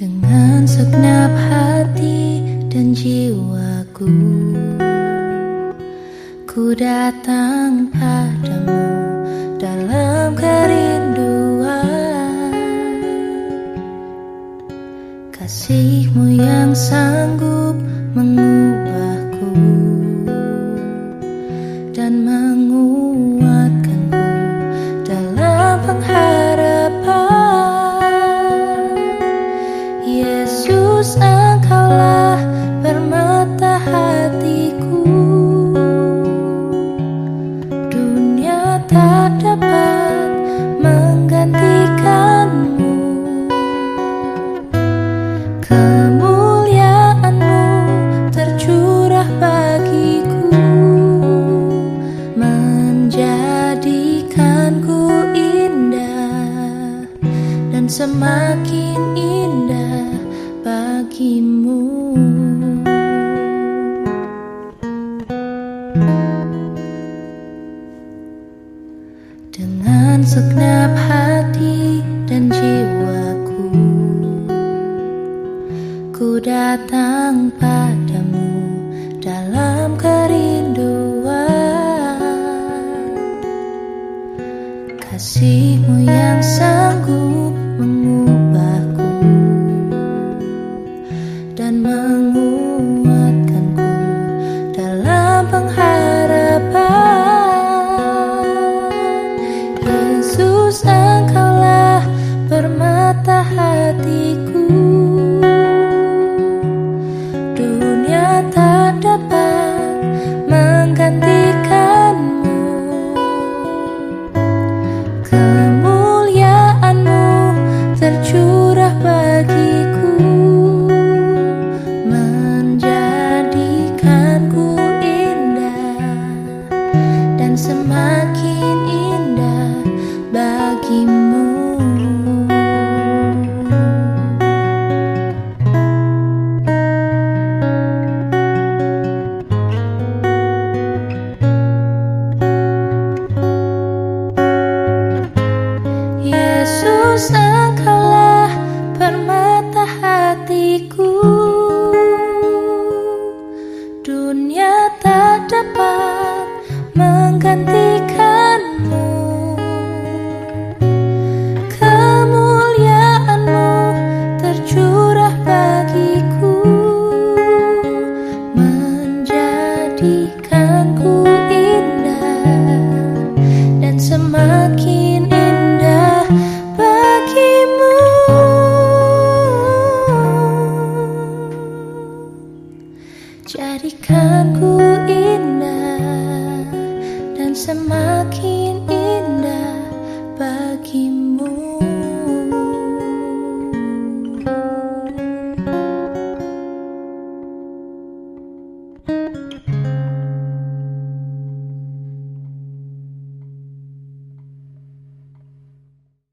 Dengan segenap hati dan jiwaku Ku datang padamu dalam karya Menjadikanku indah Dan semakin indah bagimu. Dengan segenap hati dan jiwaku ku datang padamu dalam kerinduan kasihmu yang sanggup mengubahku dan menguatkanku dalam pengharapan. Yesus engkaulah permata hatiku semakin indah bagimu pandangku indah dan semakin indah bagimu. Jadikan ku indah dan semakin